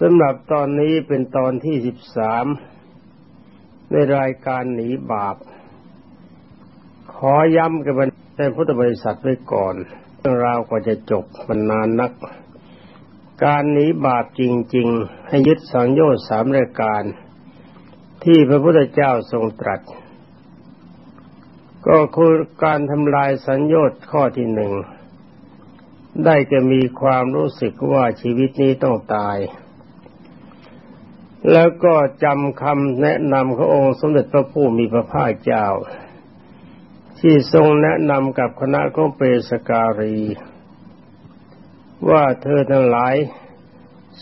สำหรับตอนนี้เป็นตอนที่สิบสามในรายการหนีบาป ขอย้ำกับในพุทธบริษัทไว้ก่อน เรื่องราวกว่าจะจบมันนานนัก การหนีบาปจริง ๆ ให้ยึดสังโยชน์สามรายการ ที่พระพุทธเจ้าทรงตรัส ก็คือการทำลายสัญญชน์ข้อที่หนึ่ง ได้จะมีความรู้สึกว่าชีวิตนี้ต้องตาย แล้วก็จำคำแนะนำขององค์สมเด็จพระผู้มีพระภาคเจ้า ที่ทรงแนะนำกับคณะของเปสการี ว่าเธอทั้งหลาย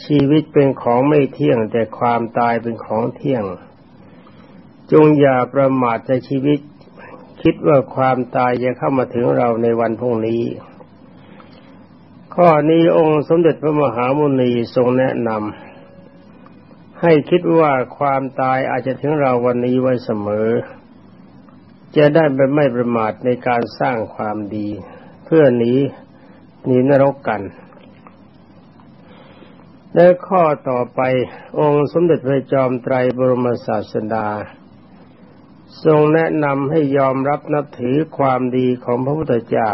ชีวิตเป็นของไม่เที่ยงแต่ความตายเป็นของเที่ยง จงอย่าประมาทในชีวิต คิดว่าความตายจะเข้ามาถึงเราในวันพรุ่งนี้ ข้อนี้องค์สมเด็จพระมหามุนีทรงแนะนำ ให้คิดว่าความตายอาจจะถึงเราวันนี้ไว้เสมอ จะได้ไม่ประมาทในการสร้างความดี เพื่อหนีหนีนรกกันและข้อต่อไปองค์สมเด็จพระจอมไตรบรมศาสดา ทรงแนะนำให้ยอมรับนับถือความดีของพระพุทธเจ้า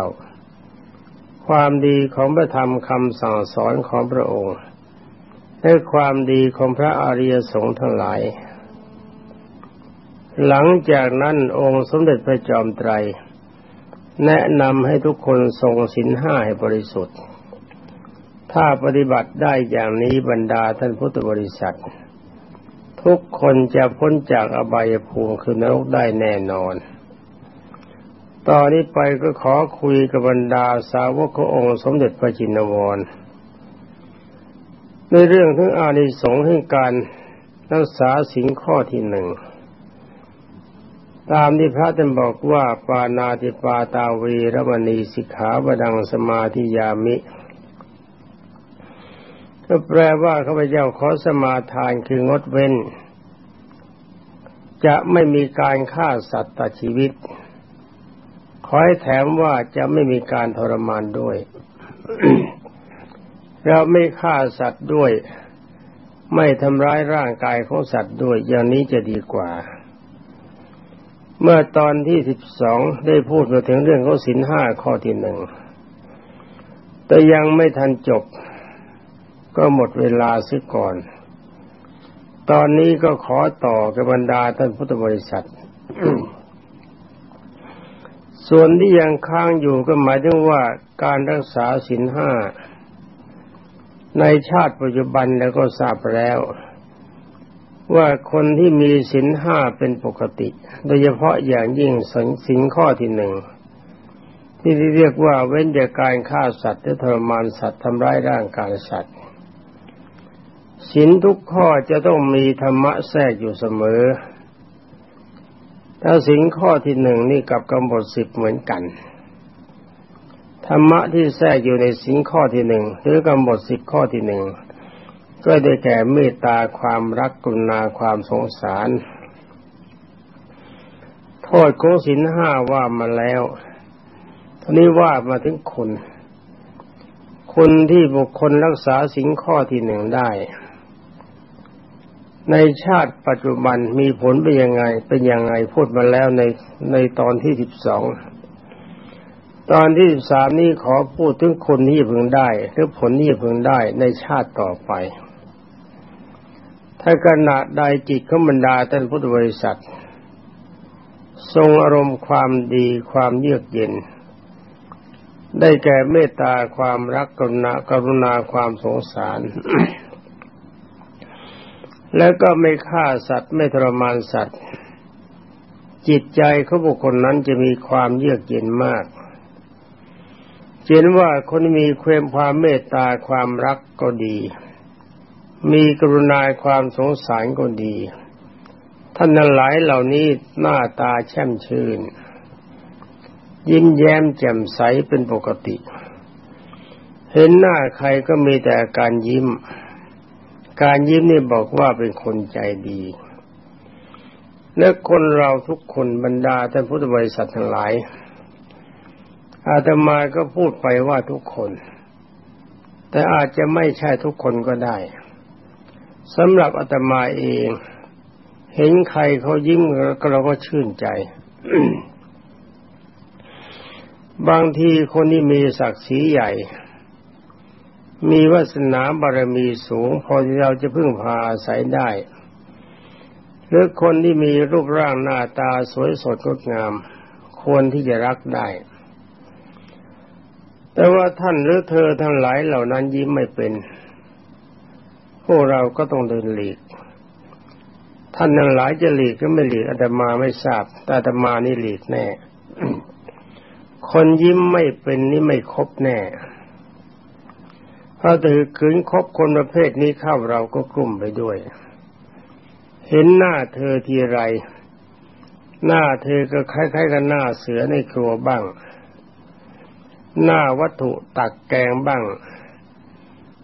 ความดีของพระธรรมคำสั่งสอนของพระองค์ และความดีของพระอริยสงฆ์ทั้งหลาย หลังจากนั้นองค์สมเด็จพระจอมไตร แนะนำให้ทุกคนทรงศีลห้าให้บริสุทธิ์ ถ้าปฏิบัติได้อย่างนี้บรรดาท่านพุทธบริษัท ทุกคนจะพ้นจากอบายภูมิคือนรกได้แน่นอนตอนนี้ไปก็ขอคุยกับบรรดาสาวกขององค์สมเด็จพระจินวร ในเรื่องทั้งอานิสงส์ให้การรักษาสิ่งข้อที่หนึ่งตามที่พระท่านบอกว่าปานาติปาตาวีรมณีสิกขาบดังสมาธิยามิ ก็แปลว่าข้าพเจ้าขอสมาทานคืองดเว้น จะไม่มีการฆ่าสัตว์ตัดชีวิต ขอให้แถมว่าจะไม่มีการทรมานด้วย เราไม่ฆ่าสัตว์ด้วย ไม่ทำร้ายร่างกายของสัตว์ด้วย อย่างนี้จะดีกว่า เมื่อตอนที่สิบสองได้พูดมาถึงเรื่องของสินห้าข้อที่หนึ่ง แต่ยังไม่ทันจบ ก็หมดเวลาซิก่อน ตอนนี้ก็ขอต่อกับบรรดาท่านพุทธบริษัทส่วนที่ยังค้างอยู่ก็หมายถึงว่าการรักษาสินห้า ในชาติปัจจุบันแล้วก็ทราบแล้ว ว่าคนที่มีศีลห้าเป็นปกติ โดยเฉพาะอย่างยิ่งสินข้อที่หนึ่งที่เรียกว่าเว้นจากการฆ่าสัตว์หรือทรมานสัตว์ทำร้ายร่างกายสัตว์สินทุกข้อจะต้องมีธรรมะแทรกอยู่เสมอถ้าสินข้อที่หนึ่งนี่กับกำหนดสิบเหมือนกัน ธรรมะที่แทรกอยู่ในสิ่งข้อที่หนึ่งหรือกำหนดสิบข้อที่หนึ่งก็ได้แก่เมตตาความรักกรุณาความสงสาร โทษของศีลห้าว่ามาแล้วทีนี้ว่ามาถึงคุณคุณที่บุคคลรักษาสิ่งข้อที่หนึ่งได้ ในชาติปัจจุบันมีผลเป็นยังไง เป็นยังไงพูดมาแล้วในในตอนที่สิบสอง ตอนที่สามนี้ขอพูดถึงคนที่พึงได้ หรือผลที่พึงได้ในชาติต่อไป ถ้าขณะใดจิตขบรรดาท่านพุทธบริษัท ทรงอารมณ์ความดีความเยือกเย็น ได้แก่เมตตาความรักกรุณากรุณาความสงสาร แล้วก็ไม่ฆ่าสัตว์ไม่ทรมานสัตว์ จิตใจเของบุคคลนั้นจะมีความเยือกเย็นมาก เห็นว่าคนมีความความเมตตาความรักก็ดี มีกรุณาความสงสารก็ดี ท่านนั้นหลายเหล่านี้หน้าตาแช่มชื่น ยิ้มแย้มแจ่มใสเป็นปกติ เห็นหน้าใครก็มีแต่การยิ้ม การยิ้มนี่บอกว่าเป็นคนใจดี และคนเราทุกคนบรรดาท่านพุทธบริษัททั้งหลาย อาตมาก็พูดไปว่าทุกคน แต่อาจจะไม่ใช่ทุกคนก็ได้สำหรับอาตมาเอง เห็นใครเขายิ้มเราก็ชื่นใจ บางทีคนที่มีศักดิ์ศรีใหญ่ มีวาสนาบารมีสูง พอที่เราจะพึ่งพาอาศัยได้ หรือคนที่มีรูปร่างหน้าตาสวยสดงดงาม ควรที่จะรักได้ แต่ว่าท่านหรือเธอทั้งหลายเหล่านั้นยิ้มไม่เป็น พวกเราก็ต้องเดินหลีก ท่านทั้งหลายจะหลีกก็ไม่หลีกอาตมาไม่ทราบ แต่อาตมานี่หลีกแน่ คนยิ้มไม่เป็นนี่ไม่ครบแน่ถ้าถือขืนคบคนประเภทนี้เข้าเราก็กลุ่มไปด้วย เห็นหน้าเธอทีไร หน้าเธอก็คล้ายๆกับหน้าเสือในครัวบ้าง หน้าวัตถุตักแกงบ้าง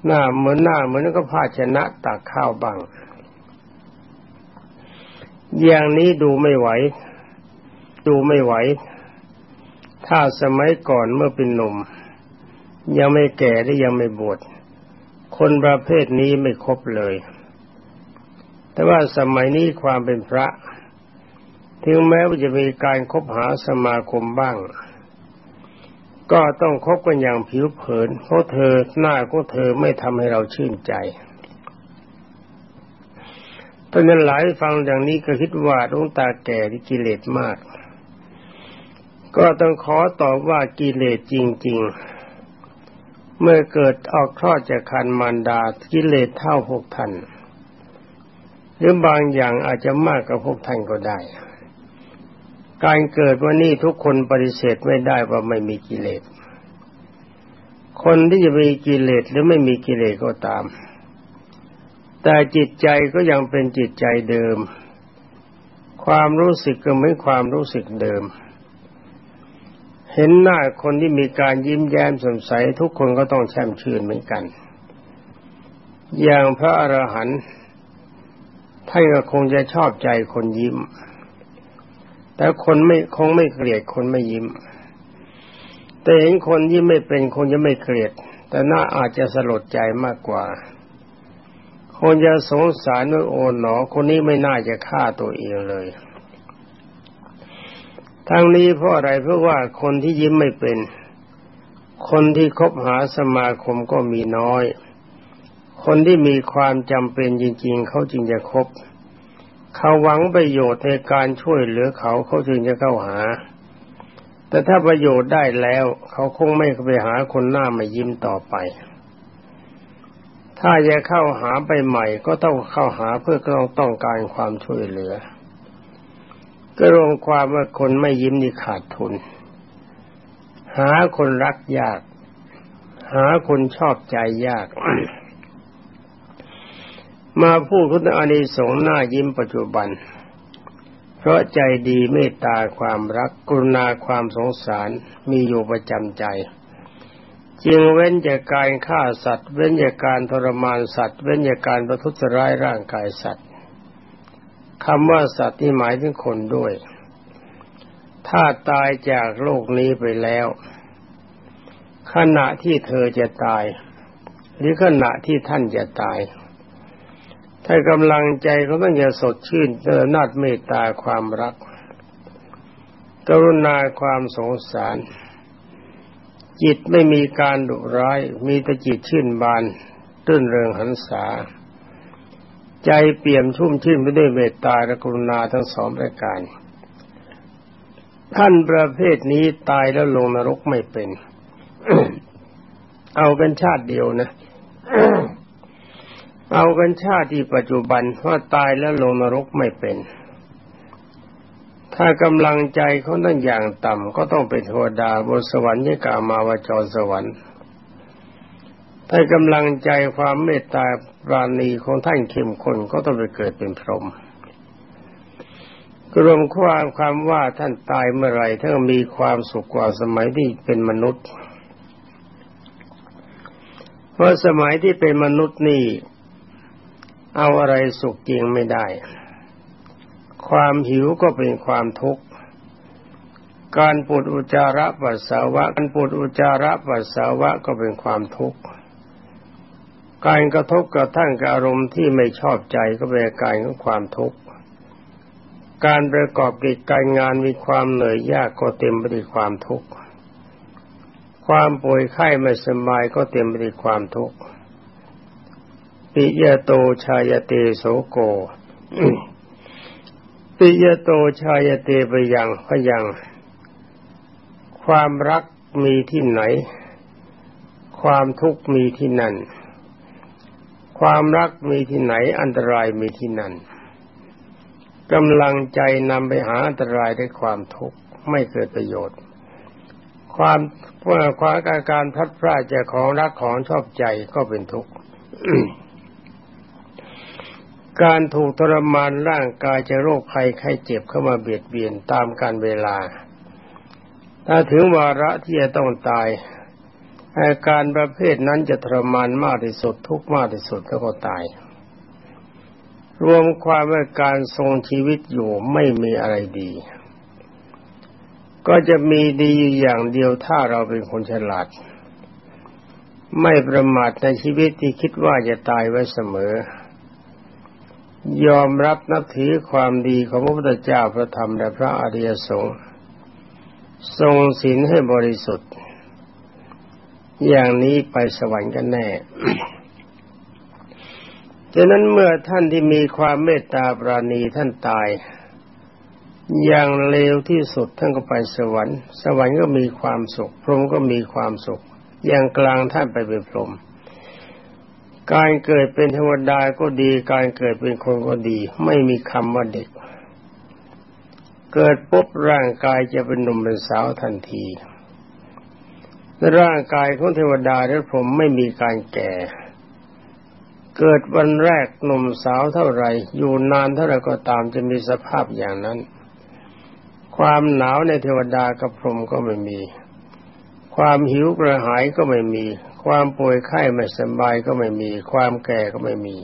หน้าเหมือนหน้าเหมือนก็ภาชนะตักข้าวบ้าง อย่างนี้ดูไม่ไหว ดูไม่ไหว ถ้าสมัยก่อนเมื่อเป็นหนุ่ม ยังไม่แก่และยังไม่บวชคนประเภทนี้ไม่ครบเลย แต่ว่าสมัยนี้ความเป็นพระ ถึงแม้ว่าจะมีการคบหาสมาคมบ้าง ก็ต้องคบกันอย่างผิวเผินเพราะเธอหน้าของเธอไม่ทำให้เราชื่นใจตอนนั้นหลายฟังอย่างนี้ก็คิดว่าดวงตาแก่ที่กิเลสมาก ก็ต้องขอตอบว่ากิเลสจริง ๆ เมื่อเกิดออกคลอดจากคันมารดากิเลสเท่าพวกท่านหรือบางอย่างอาจจะมากกว่าพวกท่านก็ได้ การเกิดวันนี้ทุกคนปฏิเสธไม่ได้ว่าไม่มีกิเลส คนที่จะมีกิเลสหรือไม่มีกิเลสก็ตาม แต่จิตใจก็ยังเป็นจิตใจเดิม ความรู้สึกก็เหมือนความรู้สึกเดิม เห็นหน้าคนที่มีการยิ้มแย้มสดใสทุกคนก็ต้องแช่มชื่นเหมือนกัน อย่างพระอรหันต์ท่านก็คงจะชอบใจคนยิ้ม แต่คนไม่คงไม่เกลียดคนไม่ยิ้ม แต่เห็นคนยิ้มไม่เป็นคงจะไม่เกลียด แต่น่าอาจจะสลดใจมากกว่า คนจะสงสารว่าโอ๋หนอ คนนี้ไม่น่าจะฆ่าตัวเองเลยทั้งนี้เพราะอะไรเพราะว่าคนที่ยิ้มไม่เป็น คนที่คบหาสมาคมก็มีน้อย คนที่มีความจำเป็นจริง ๆ เขาจึงจะคบ เขาหวังประโยชน์ในการช่วยเหลือเขาเขาจึงจะเข้าหา แต่ถ้าประโยชน์ได้แล้ว เขาคงไม่ไปหาคนหน้ามายิ้มต่อไป ถ้าจะเข้าหาไปใหม่ก็ต้องเข้าหาเพื่อต้องต้องการความช่วยเหลือ ก็รวมความว่าคนไม่ยิ้มนี่ขาดทุน หาคนรักยาก หาคนชอบใจยาก มาพูดคุณอานิสงส์หน้ายิ้มปัจจุบัน เพราะใจดีเมตตาความรักกรุณาความสงสารมีอยู่ประจำใจ จึงเว้นจากการฆ่าสัตว์ เว้นจากการทรมานสัตว์ เว้นจากการประทุษร้ายร่างกายสัตว์คำว่าสัตว์ที่หมายถึงคนด้วย ถ้าตายจากโลกนี้ไปแล้ว ขณะที่เธอจะตาย หรือขณะที่ท่านจะตาย ถ้ากำลังใจเขาต้องจะสดชื่นเจอนาดเมตตาความรัก กรุณาความสงสาร จิตไม่มีการดุร้าย มีแต่จิตชื่นบานตื้นเริงหันษา ใจเปี่ยมชุ่มชื่นไปด้วยเมตตาและกรุณาทั้งสองประการ ท่านประเภทนี้ตายแล้วลงนรกไม่เป็น เอาเป็นชาติเดียวนะ เอากันชาติที่ปัจจุบันว่าตายแล้วลงนรกไม่เป็น ถ้ากำลังใจเขาตั้งอย่างต่ำก็ต้องเป็นเทวดาบนสวรรค์ยกามาวจรสวรรค์ ถ้ากำลังใจความเมตตาปราณีของท่านเข้มข้นก็ต้องไปเกิดเป็นพรหมรวมความความว่าท่านตายเมื่อไรท่านมีความสุขกว่าสมัยที่เป็นมนุษย์ เพราะสมัยที่เป็นมนุษย์นี่ เอาอะไรสุขจริงไม่ได้ ความหิวก็เป็นความทุกข์ การปวดอุจาระปัสสาวะ การปวดอุจาระปัสสาวะก็เป็นความทุกข์ การกระทบกระทั่งกับอารมณ์ที่ไม่ชอบใจก็เป็นการของความทุกข์ การประกอบกิจการงานมีความเหนื่อยยากก็เต็มไปด้วยความทุกข์ ความป่วยไข้ไม่สบายก็เต็มไปด้วยความทุกข์ ปิยโตชายเตโสโก ปิยโตชายเตไปยังพยัง ความรักมีที่ไหน ความทุกข์มีที่นั่น ความรักมีที่ไหน อันตรายมีที่นั่นกำลังใจนำไปหาอันตรายด้วยความทุกข์ไม่เกิดประโยชน์ ความความอาการพัดพลาดจากของรักของชอบใจก็เป็นทุกข์ การถูกทรมานร่างกายจะโรคภัยไข้เจ็บเข้ามาเบียดเบียนตามการเวลา ถ้าถึงวาระที่จะต้องตายอาการประเภทนั้นจะทรมานมากที่สุดทุกมากที่สุดแล้วก็ตาย รวมความว่าการทรงชีวิตอยู่ไม่มีอะไรดี ก็จะมีดีอย่างเดียวถ้าเราเป็นคนฉลาด ไม่ประมาทในชีวิตที่คิดว่าจะตายไว้เสมอ ยอมรับนับถือความดีของพระพุทธเจ้าพระธรรมและพระอริยสงฆ์ทรงศีลให้บริสุทธิ์ อย่างนี้ไปสวรรค์กันแน่ฉะนั้นเมื่อท่านที่มีความเมตตาปราณีท่านตาย อย่างเลวที่สุดท่านก็ไปสวรรค์ สวรรค์ก็มีความสุข พรหมก็มีความสุข อย่างกลางท่านไปเป็นพรหม การเกิดเป็นเทวดาก็ดี การเกิดเป็นคนก็ดี ไม่มีคำว่าเด็ก เกิดปุ๊บร่างกายจะเป็นหนุ่มเป็นสาวทันที ร่างกายของเทวดาและผมไม่มีการแก่ เกิดวันแรกหนุ่มสาวเท่าไรอยู่นานเท่าไรก็ตามจะมีสภาพอย่างนั้น ความหนาวในเทวดากับพรหมก็ไม่มีความหิวกระหายก็ไม่มี ความป่วยไข้ไม่สบายก็ไม่มี ความแก่ก็ไม่มี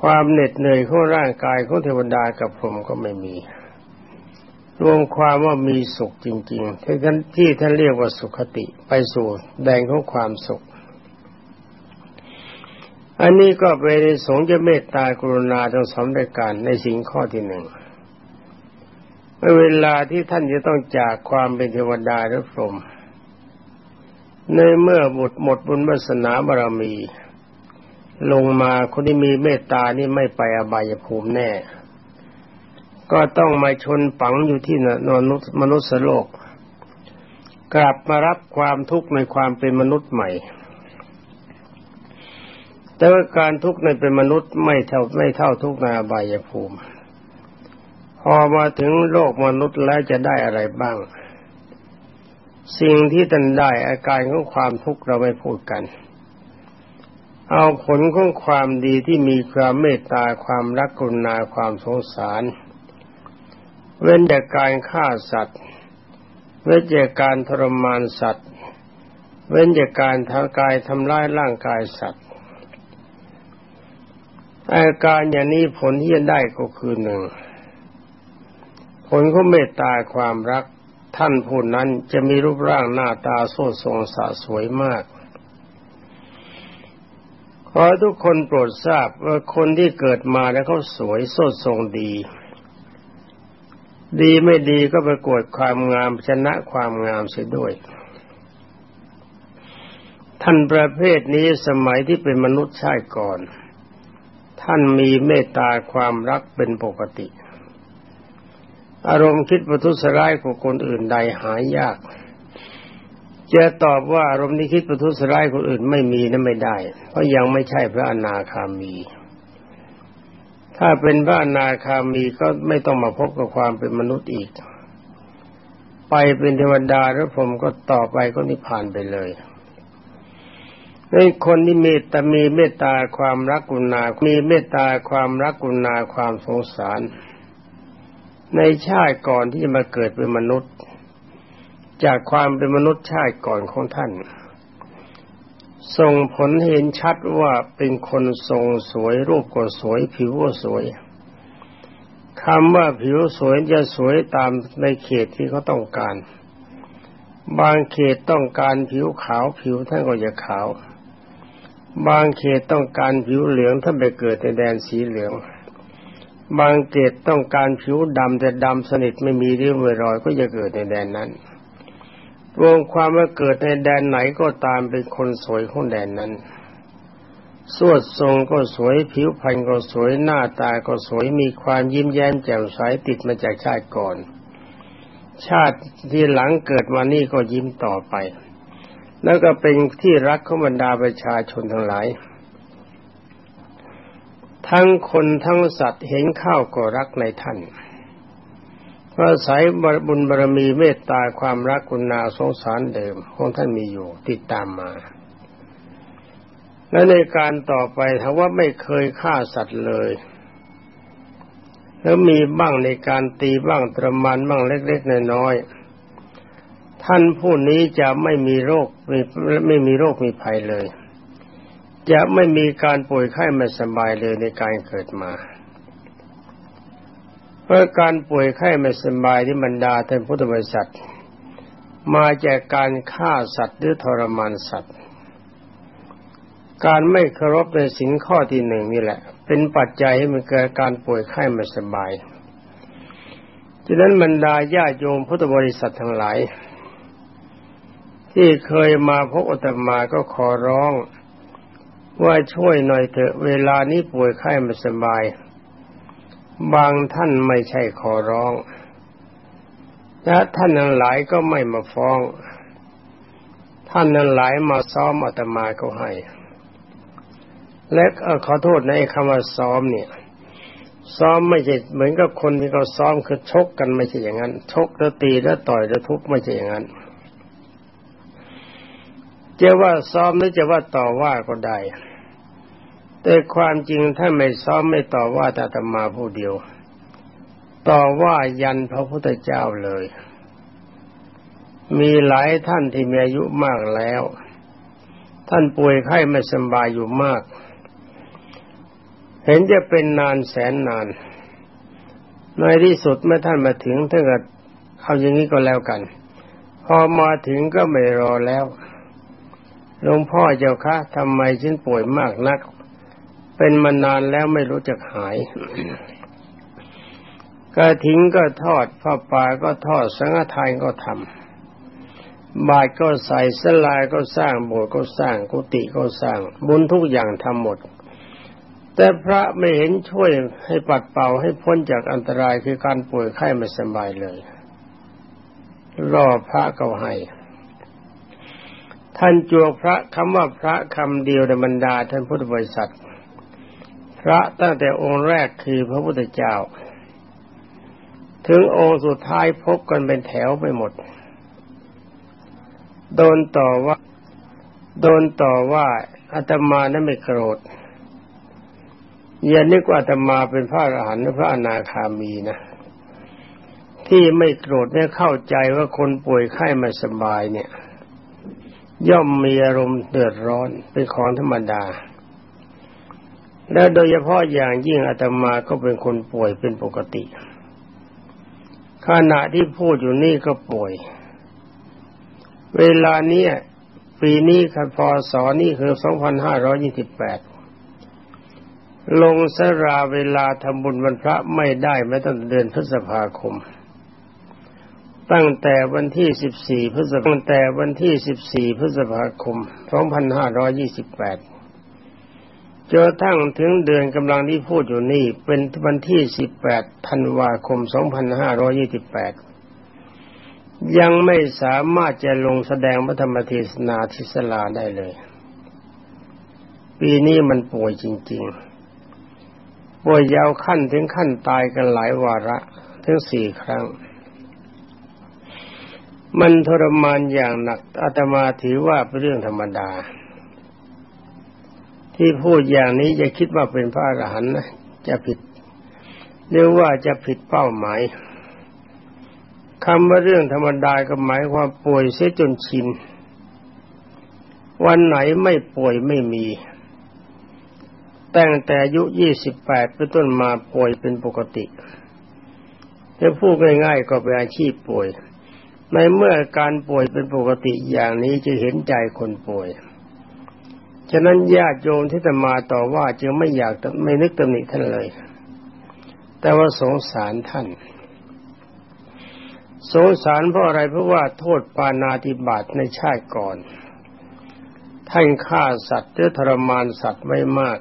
ความเหน็ดเหนื่อยของร่างกายของเทวดากับพรหมก็ไม่มี รวมความว่ามีสุขจริงๆที่ท่านที่ท่านเรียกว่าสุขติไปสู่แดงของความสุข อันนี้ก็เป็นสงจะเมตตากรุณาทั้งสองรายการในสิ่งข้อที่หนึ่งเมื่อเวลาที่ท่านจะต้องจากความเป็นเทวดาหรือพรหม ในเมื่อบุตรหมดบุญวาสนาบารมี ลงมาคนที่มีเมตตานี่ไม่ไปอบายภูมิแน่ ก็ต้องมาชนฝังอยู่ที่นนุษย์มนุษย์โลก กลับมารับความทุกข์ในความเป็นมนุษย์ใหม่ แต่ว่าการทุกข์ในเป็นมนุษย์ไม่เท่าไม่เท่าทุกข์ในอบายภูมิ พอมาถึงโลกมนุษย์แล้วจะได้อะไรบ้าง สิ่งที่ตันได้อาการของความทุกข์เราไม่พูดกัน เอาผลของความดีที่มีความเมตตาความรักกรุณาความสงสาร เว้นจากการฆ่าสัตว์ เว้นจากการทรมานสัตว์ เว้นจากการทางกายทำร้ายร่างกายสัตว์อาการอย่างนี้ผลที่จะได้ก็คือหนึ่ง ผลของเมตตาความรัก ท่านผู้นั้นจะมีรูปร่างหน้าตาโซทรงสะสวยมาก ขอทุกคนโปรดทราบว่าคนที่เกิดมาแล้วเขาสวยโซทรงดี ดีไม่ดีก็ประกวดความงามชนะความงามเสียด้วย ท่านประเภทนี้สมัยที่เป็นมนุษย์ชาติก่อน ท่านมีเมตตาความรักเป็นปกติ อารมณ์คิดประทุษร้ายของคนอื่นใดหายยาก จะตอบว่าอารมณ์ที่คิดประทุษร้ายคนอื่นไม่มีนั้นไม่ได้ เพราะยังไม่ใช่พระอนาคามี ถ้าเป็นพระอนาคามีก็ไม่ต้องมาพบกับความเป็นมนุษย์อีก ไปเป็นเทวดาแล้วผมก็ต่อไปก็นิพพานไปเลยในคนที่มีแต่มีเมตตาความรักกุณา มีเมตตาความรักกุณาความสงสาร ในชาติก่อนที่จะมาเกิดเป็นมนุษย์ จากความเป็นมนุษย์ชาติก่อนของท่านส่งผลเห็นชัดว่าเป็นคนทรงสวยรูปก็สวย ผิวก็สวยคำว่าผิวสวยจะสวยตามในเขตที่เขาต้องการ บางเขตต้องการผิวขาวผิวท่านก็จะขาว บางเขตต้องการผิวเหลืองถ้าไปเกิดในแดนสีเหลือง บางเขตต้องการผิวดำแต่ดำสนิทไม่มีริ้วรอย ก็จะเกิดในแดนนั้นรวมความว่าเกิดในแดนไหนก็ตามเป็นคนสวยของแดนนั้นสวดทรงก็สวยผิวพรรณก็สวยหน้าตาก็สวยมีความยิ้มแย้มแจ่มใสติดมาจากชาติก่อน ชาติที่หลังเกิดมานี่ก็ยิ้มต่อไป แล้วก็เป็นที่รักของบรรดาประชาชนทั้งหลาย ทั้งคนทั้งสัตว์เห็นข้าวก็รักในท่านอาศัยบุญบารมีเมตตาความรักคุณาสงสารเดิมของท่านมีอยู่ติดตามมา และในการต่อไปถ้าว่าไม่เคยฆ่าสัตว์เลย แล้วมีบ้างในการตีบ้างตรมานบ้างเล็กๆน้อยๆท่านผู้นี้จะไม่มีโรคไม่ไม่มีโรคมีภัยเลย จะไม่มีการป่วยไข้ไม่สบายเลยในการเกิดมา เพราะการป่วยไข้ไม่สบายที่บรรดาท่านพุทธบริษัท มาจากการฆ่าสัตว์หรือทรมานสัตว์ การไม่เคารพในสินข้อที่หนึ่งนี่แหละ เป็นปัจจัยให้มันเกิดการป่วยไข้ไม่สบายฉะนั้นบรรดาญาโยมพุทธบริษัททั้งหลาย ที่เคยมาพบอาตมาก็ขอร้อง ว่าช่วยหน่อยเถอะเวลานี้ป่วยไข้ไม่สบาย บางท่านไม่ใช่ขอร้องและท่านนั้นหลายก็ไม่มาฟ้อง ท่านนั้นหลายมาซ้อมอาตมาก็ให้ และขอโทษในคำว่าซ้อมเนี่ย ซ้อมไม่ใช่เหมือนกับคนที่เขาซ้อมคือชกกันไม่ใช่อย่างนั้น ชกแล้วตีแล้วต่อยแล้วทุบไม่ใช่อย่างนั้นจะว่าซ้อมหรือจะว่าต่อว่าก็ได้ แต่ความจริงถ้าไม่ซ้อมไม่ต่อว่าตาตมาผู้เดียว ต่อว่ายันพระพุทธเจ้าเลย มีหลายท่านที่มีอายุมากแล้ว ท่านป่วยไข้ไม่สบายอยู่มาก เห็นจะเป็นนานแสนนาน ในที่สุดเมื่อท่านมาถึงท่านก็เอาอย่างนี้ก็แล้วกัน พอมาถึงก็ไม่รอแล้วหลวงพ่อเจ้าคะทำไมฉันป่วยมากนัก เป็นมานานแล้วไม่รู้จักหายกระถิงก็ทอดผ้าป่าก็ทอดสังฆทานก็ทำบาตรก็ใส่สลายก็สร้างโบสถ์ก็สร้างกุฏิก็สร้าง บุญทุกอย่างทำหมด แต่พระไม่เห็นช่วยให้ปัดเป่าให้พ้นจากอันตรายคือการป่วยไข้ไม่สบายเลย รอพระก็ให้ท่านจวกพระคำว่าพระคำเดียวในบรรดาท่านพุทธบริษัท พระตั้งแต่องค์แรกคือพระพุทธเจ้า ถึงองค์สุดท้ายพบกันเป็นแถวไปหมด โดนต่อว่า โดนต่อว่าอาตมานั้นไม่โกรธอย่านึกว่าอาตมาเป็นพระอรหันต์หรือพระอนาคามีนะที่ไม่โกรธเนี่ยเข้าใจว่าคนป่วยไข้ไม่สบายเนี่ย ย่อมมีอารมณ์เดือดร้อนเป็นของธรรมดา และโดยเฉพาะอย่างยิ่งอาตมาก็เป็นคนป่วยเป็นปกติ ขณะที่พูดอยู่นี่ก็ป่วย เวลานี้ปีนี้คันพศนี่คือ 2528 ลงสราเวลาทำบุญวันพระไม่ได้แม้ตั้งเดือนพฤษภาคม ตั้งแต่วันที่ 14 พฤษภาคมตั้งแต่วันที่ 14 พฤษภาคม 2528 จนทั้งถึงเดือนกำลังที่พูดอยู่นี่ เป็นวันที่18ธันวาคม2528ยังไม่สามารถจะลงแสดงพระธรรมเทศนาทิศลาได้เลย ปีนี้มันป่วยจริง ๆ ป่วยยาวขั้นถึงขั้นตายกันหลายวาระถึงสี่ครั้ง มันทรมานอย่างหนักอาตมาถือว่าเป็นเรื่องธรรมดา ที่พูดอย่างนี้จะคิดว่าเป็นพระอรหันต์นะจะผิดหรือว่าจะผิดเป้าหมายคำว่าเรื่องธรรมดาก็หมายความป่วยเสียจนชิน วันไหนไม่ป่วยไม่มี ตั้งแต่อายุยี่สิบแปดเป็นต้นมาป่วยเป็นปกติจะพูดง่ายๆก็เป็นอาชีพป่วย ในเมื่อการป่วยเป็นปกติอย่างนี้จะเห็นใจคนป่วย ฉะนั้นญาติโยมที่จะมาต่อว่าจึงไม่อยากไม่นึกตำหนิท่านเลย แต่ว่าสงสารท่าน สงสารเพราะอะไรเพราะว่าโทษปานาติบาตในชาติก่อน ท่านฆ่าสัตว์หรือทรมานสัตว์ไม่มาก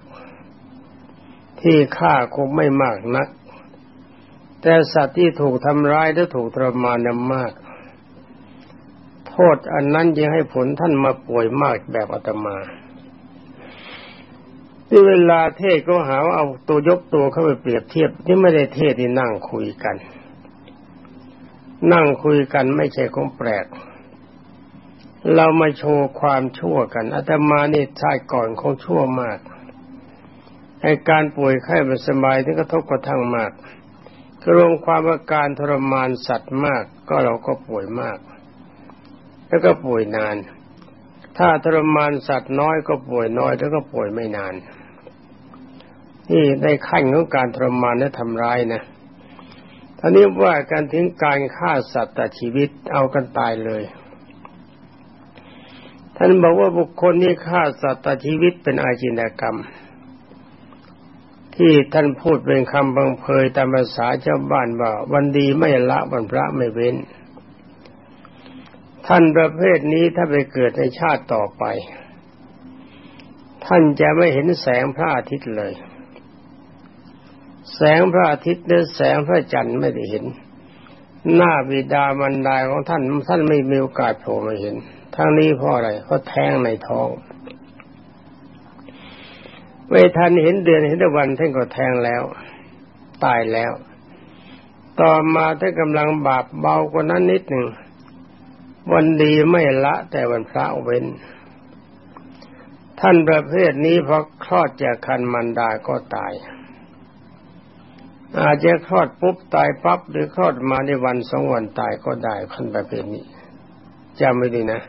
ที่ฆ่าคงไม่มากนัก แต่สัตว์ที่ถูกทำร้ายและถูกทรมานนั้นมากโทษอันนั้นยังให้ผลท่านมาป่วยมากแบบอาตมา ที่เวลาเทศก็หาว่าเอาตัวยกตัวเข้าไปเปรียบเทียบนี่ไม่ได้เทศที่นั่งคุยกัน นั่งคุยกันไม่ใช่ของแปลก เรามาโชว์ความชั่วกันอาตมานี่ชาติก่อนคงชั่วมากในการป่วยไข้ไม่สบายที่กระทบกระทั่งมากกรวมความอาการทรมานสัตว์มาก ก็เราก็ป่วยมาก แล้วก็ป่วยนาน ถ้าทรมานสัตว์น้อยก็ป่วยน้อยแล้วก็ป่วยไม่นาน นี่ได้ขั้นของการทรมานและทำร้ายนะท่านี้ว่าการถึงการฆ่าสัตว์ตัดชีวิตเอากันตายเลย ท่านบอกว่าบุคคลนี้ฆ่าสัตว์ตัดชีวิตเป็นอาชินกรรม ที่ท่านพูดเป็นคำบังเพยตามภาษาชาวบ้านว่า วันดีไม่ละวันพระไม่เว้น ท่านประเภทนี้ถ้าไปเกิดในชาติต่อไป ท่านจะไม่เห็นแสงพระอาทิตย์เลย แสงพระอาทิตย์หรือแสงพระจันทร์ไม่ได้เห็น หน้าบิดามันดาของท่านท่านไม่มีโอกาสโผล่มาเห็น ทั้งนี้เพราะอะไรเพราะแท้งในท้อง ไม่ทันเห็นเดือนเห็นวันท่านก็แทงแล้ว ตายแล้ว ต่อมาท่านกำลังบาปเบากว่านั้นนิดหนึ่ง วันดีไม่ละแต่วันพระเว้น ท่านประเภทนี้พอคลอดจากคันมันดาก็ตาย อาจจะคลอดปุ๊บตายปั๊บหรือคลอดมาในวันสองวันตายก็ได้ขั้นประเภทนี้จำไม่ดีนะ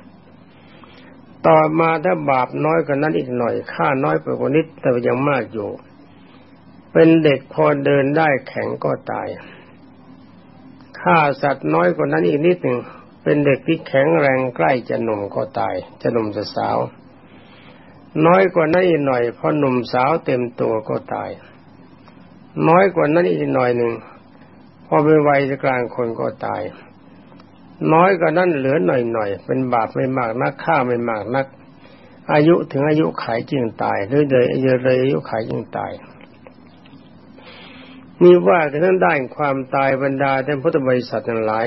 ต่อมาถ้าบาปน้อยกว่านั้นอีกหน่อยค่าน้อยไปกว่านิดแต่ยังมากอยู่ เป็นเด็กพอเดินได้แข็งก็ตายฆ่าสัตว์น้อยกว่านั้นอีกนิดหนึ่งเป็นเด็กที่แข็งแรงใกล้จะหนุ่มก็ตาย จะหนุ่มจะสาว น้อยกว่านั้นอีกหน่อยพอหนุ่มสาวเต็มตัวก็ตาย น้อยกว่านั้นอีกหน่อยหนึ่งพอเป็นวัยกลางคนก็ตาย น้อยกว่านั้นเหลือหน่อยหน่อยเป็นบาปไม่มากนักฆ่าไม่มากนัก อายุถึงอายุขายจึงตายหรือเลยเยอะเลยอายุขายจึงตายมีว่ากันทั้งด้านความตายบรรดาท่านพุทธบริษัททั้งหลาย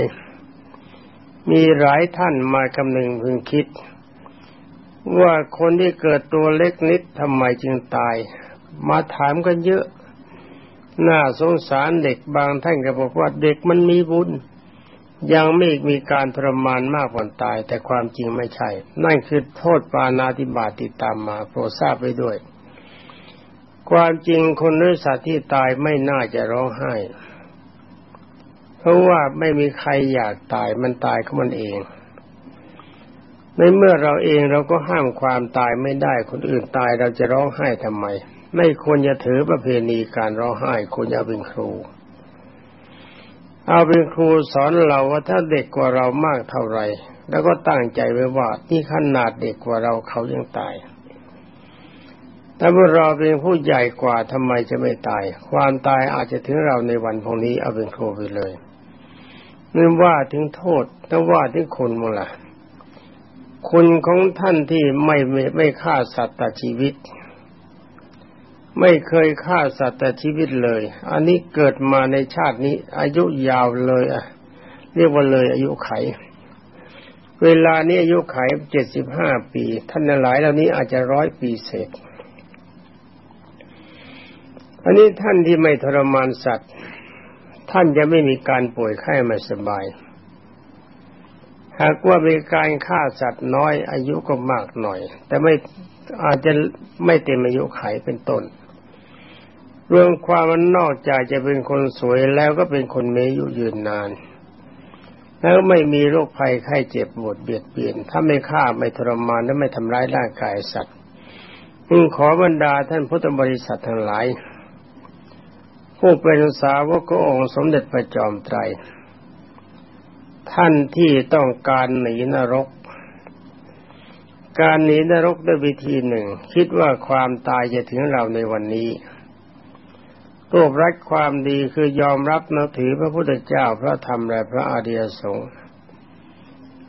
มีหลายท่านมากำนึงพึงคิด ว่าคนที่เกิดตัวเล็กนิดทำไมจึงตาย มาถามกันเยอะ น่าสงสารเด็กบางท่านก็บอกว่าเด็กมันมีบุญ ยังไม่มีการทรมานมากกว่าตาย แต่ความจริงไม่ใช่ นั่นคือโทษปานาติบาติดตามมาโปรดทราบไปด้วย ความจริงคนหรือสัตว์ที่ตายไม่น่าจะร้องไห้ เพราะว่าไม่มีใครอยากตายมันตายของมันเองในเมื่อเราเองเราก็ห้ามความตายไม่ได้คนอื่นตายเราจะร้องไห้ทำไม ไม่ควรจะถือประเพณีการร้องไห้ควรจะเป็นครู เอาเป็นครูสอนเราว่าถ้าเด็กกว่าเรามากเท่าไรแล้วก็ตั้งใจไว้ว่าที่ขนาดเด็กกว่าเราเขายังตายแต่เมื่อเราเป็นผู้ใหญ่กว่าทำไมจะไม่ตาย ความตายอาจจะถึงเราในวันพรุ่งนี้เอาเป็นครูไปเลยนี่ว่าถึงโทษถ้าว่าถึงคุณมั้งล่ะคุณของท่านที่ไม่ไม่ไม่ฆ่าสัตว์ตัดชีวิต ไม่เคยฆ่าสัตว์แต่ชีวิตเลย อันนี้เกิดมาในชาตินี้ อายุยาวเลยอะเรียกว่าเลยอายุไข เวลานี้อายุไขเจ็ดสิบห้าปี ท่านหลายเหล่านี้อาจจะร้อยปีเศษ อันนี้ท่านที่ไม่ทรมานสัตว์ ท่านจะไม่มีการป่วยไข้ไม่สบาย หากว่ามีการฆ่าสัตว์น้อยอายุก็มากหน่อย แต่ไม่อาจจะไม่เต็มอายุไขเป็นต้น รวมความมันนอกจากจะเป็นคนสวยแล้วก็เป็นคนมีอายุยืนนาน แล้วไม่มีโรคภัยไข้เจ็บปวดเบียดเบียน ถ้าไม่ฆ่าไม่ทรมานและไม่ทำร้ายร่างกายสัตว์จึงขอบรรดาท่านพุทธบริษัททั้งหลาย ผู้เป็นสาวกองค์สมเด็จพระจอมไตร ท่านที่ต้องการหนีนรกการหนีนรกด้วยวิธีหนึ่ง คิดว่าความตายจะถึงเราในวันนี้ รวบรัดความดีคือยอมรับนับถือพระพุทธเจ้าพระธรรมและพระอริยสงฆ์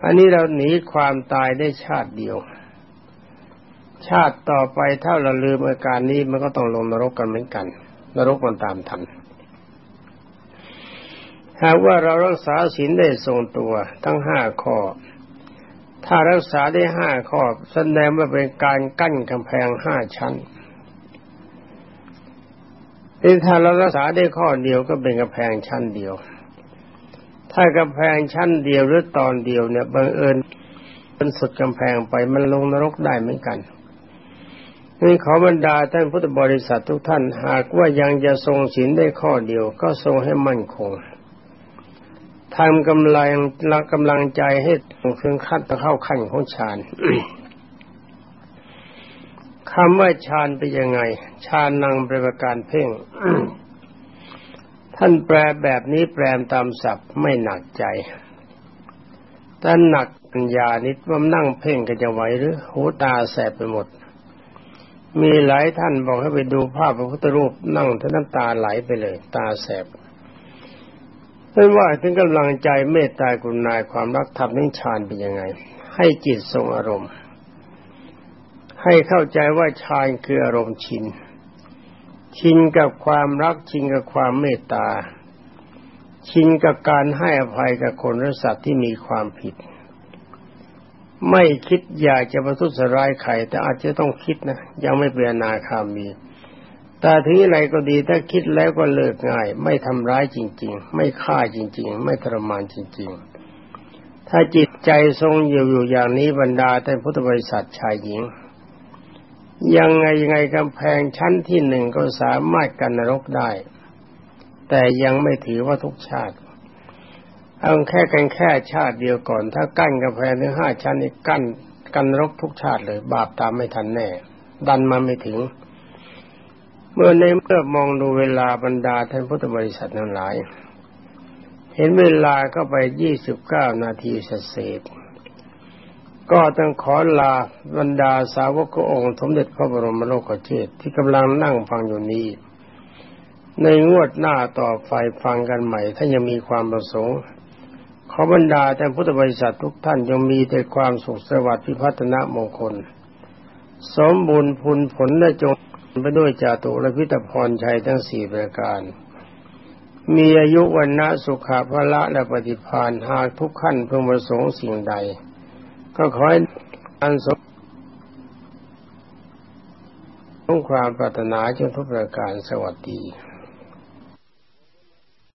อันนี้เราหนีความตายได้ชาติเดียว ชาติต่อไปถ้าเราลืมอาการนี้มันก็ต้องลงนรกกันเหมือนกัน นรกมันตามทันหากว่าเรารักษาศีลได้ทรงตัวทั้งห้าข้อ ถ้ารักษาได้ห้าข้อแสดงว่าเป็นการกั้นกำแพงห้าชั้น ถ้าเรารักษาได้ข้อเดียวก็เป็นกำแพงชั้นเดียว ถ้ากำแพงชั้นเดียวหรือตอนเดียวเนี่ยบังเอิญเป็นสุดกำแพงไปมันลงนรกได้เหมือนกันนี่ขอบรรดาท่านพุทธบริษัททุกท่านหากว่ายังจะทรงศีลได้ข้อเดียว ก็ทรงให้มั่นคงทำกำลังละกำลังใจให้ถึงขั้นเข้าขั้นของฌาน คำว่าฌานเป็นยังไงฌานนังประการเพ่ง ท่านแปลแบบนี้แปลตามศัพท์ไม่หนักใจแต่หนักปัญญานิดว่านั่งเพ่งก็จะไหวหรือหูตาแสบไปหมด มีหลายท่านบอกให้ไปดูภาพพระพุทธรูปนั่งท่าน้ำตาไหลไปเลย ตาแสบไม่ว่าถึงกำลังใจเมตตากรุณาความรักธรรมนิฌานเป็นยังไง ให้จิตทรงอารมณ์ ให้เข้าใจว่าฌานคืออารมณ์ชิน ชินกับความรักชินกับความเมตตา ชินกับการให้อภัยกับคนและสัตว์ที่มีความผิด ไม่คิดอยากจะประทุษร้ายใครแต่อาจจะต้องคิดนะ ยังไม่เป็นนาคามีแต่ถึงอะไรก็ดีถ้าคิดแล้วก็เลิกง่าย ไม่ทำร้ายจริง ๆ ไม่ฆ่าจริง ๆ ไม่ทรมานจริง ๆ ถ้าจิตใจทรงอยู่อยู่อย่างนี้บรรดาแต่พุทธบริษัทชายหญิง ยังไงยังไงกำแพงชั้นที่หนึ่งก็สามารถกันนรกได้ แต่ยังไม่ถือว่าทุกชาติ เอาแค่กันแค่ชาติเดียวก่อน ถ้ากั้นกำแพงถึงห้าชั้นนี่กั้นกันนรกทุกชาติเลย บาปตามไม่ทันแน่ ดันมาไม่ถึง เมื่อในเมื่อมองดูเวลาบรรดาท่านพุทธบริษัททั้งหลาย เห็นเวลาก็ไปยี่สิบเก้านาทีเศษ ก็ต้องขอลาบรรดาสาวกองค์ สมเด็จพระบรมโลกเชษที่กำลังนั่งฟังอยู่นี้ ในงวดหน้าต่อไฟฟังกันใหม่ ถ้ายังมีความประสงค์ ขอบรรดาท่านพุทธบริษัททุกท่านยังมีแต่ความสุขสวัสดิ์พิพัฒนามงคล สมบูรณ์ผลผลและจงไปด้วยจาตุและพิตพรชัยทั้งสี่ประการ มีอายุวันนะสุขภละและปฏิพานหากทุกขั้นเพื่อประสงค์สิ่งใด ก็ขอให้อันสมต้องความปรารถนาจนทุกประการสวัสดี